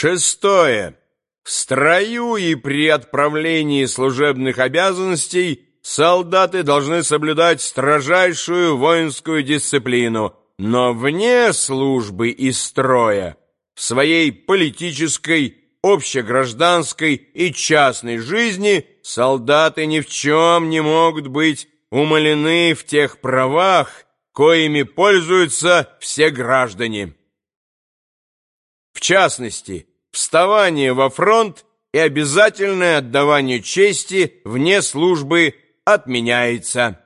Шестое. В строю и при отправлении служебных обязанностей солдаты должны соблюдать строжайшую воинскую дисциплину, но вне службы и строя, в своей политической, общегражданской и частной жизни солдаты ни в чем не могут быть умалены в тех правах, коими пользуются все граждане. В частности, вставание во фронт и обязательное отдавание чести вне службы отменяется.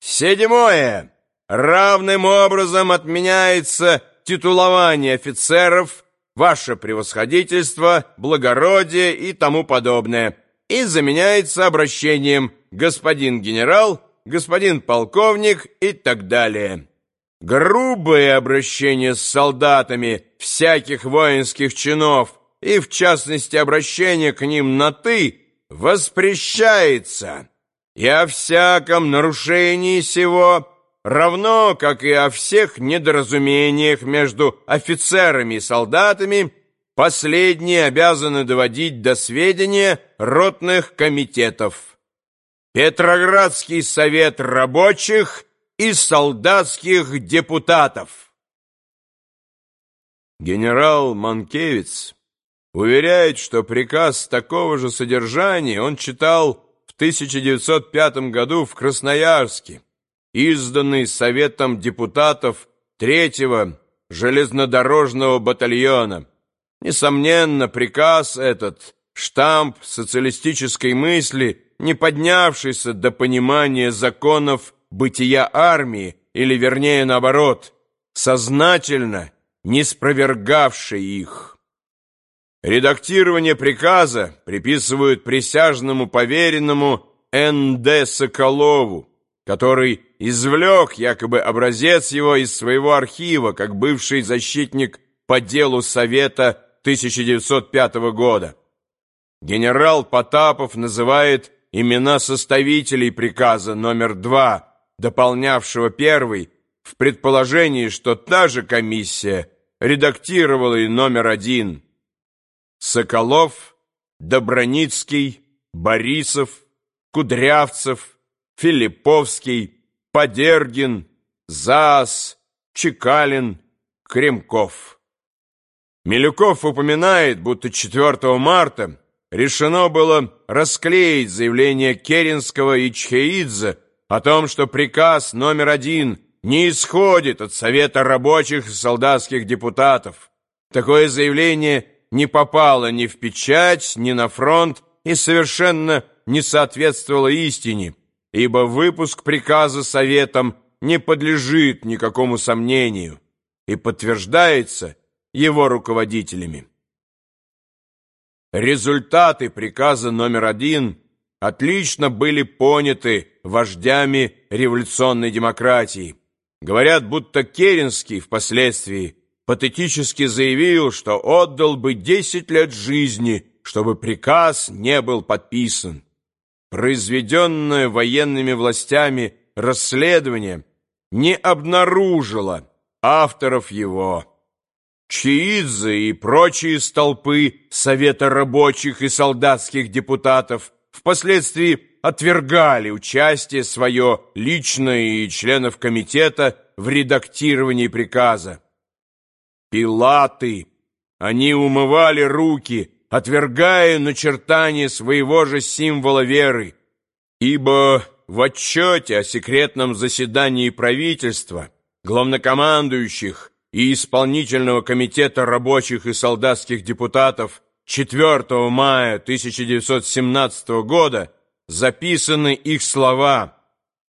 Седьмое. Равным образом отменяется титулование офицеров, ваше превосходительство, благородие и тому подобное, и заменяется обращением «господин генерал», «господин полковник» и так далее. Грубое обращение с солдатами всяких воинских чинов и, в частности, обращение к ним на «ты» воспрещается, и о всяком нарушении сего, равно как и о всех недоразумениях между офицерами и солдатами, последние обязаны доводить до сведения ротных комитетов. Петроградский совет рабочих и солдатских депутатов. Генерал Манкевиц уверяет, что приказ такого же содержания он читал в 1905 году в Красноярске, изданный Советом депутатов третьего железнодорожного батальона. Несомненно, приказ этот, штамп социалистической мысли, не поднявшийся до понимания законов бытия армии, или, вернее, наоборот, сознательно не спровергавший их. Редактирование приказа приписывают присяжному поверенному Н.Д. Соколову, который извлек якобы образец его из своего архива, как бывший защитник по делу Совета 1905 года. Генерал Потапов называет имена составителей приказа номер 2, дополнявшего первый, в предположении, что та же комиссия редактировала и номер один. Соколов, Доброницкий, Борисов, Кудрявцев, Филипповский, Подергин, Заас, Чекалин, Кремков. Милюков упоминает, будто 4 марта решено было расклеить заявление Керенского и Чхеидзе о том, что приказ номер один не исходит от Совета рабочих и солдатских депутатов. Такое заявление не попало ни в печать, ни на фронт и совершенно не соответствовало истине, ибо выпуск приказа Советом не подлежит никакому сомнению и подтверждается его руководителями. Результаты приказа номер один отлично были поняты вождями революционной демократии. Говорят, будто Керенский впоследствии патетически заявил, что отдал бы 10 лет жизни, чтобы приказ не был подписан. Произведенное военными властями расследование не обнаружило авторов его. Чиидзе и прочие столпы Совета рабочих и солдатских депутатов впоследствии отвергали участие свое личное и членов комитета в редактировании приказа. Пилаты! Они умывали руки, отвергая начертание своего же символа веры, ибо в отчете о секретном заседании правительства, главнокомандующих и исполнительного комитета рабочих и солдатских депутатов 4 мая 1917 года записаны их слова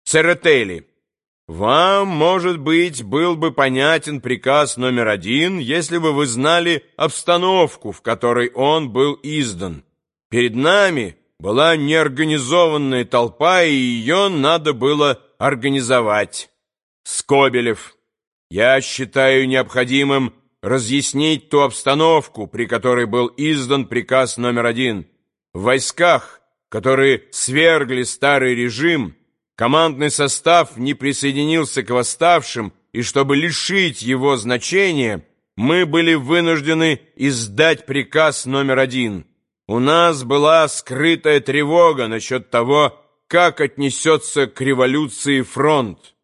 «Церетели». Вам, может быть, был бы понятен приказ номер один, если бы вы знали обстановку, в которой он был издан. Перед нами была неорганизованная толпа, и ее надо было организовать. Скобелев. Я считаю необходимым разъяснить ту обстановку, при которой был издан приказ номер один. В войсках, которые свергли старый режим, командный состав не присоединился к восставшим, и чтобы лишить его значения, мы были вынуждены издать приказ номер один. У нас была скрытая тревога насчет того, как отнесется к революции фронт.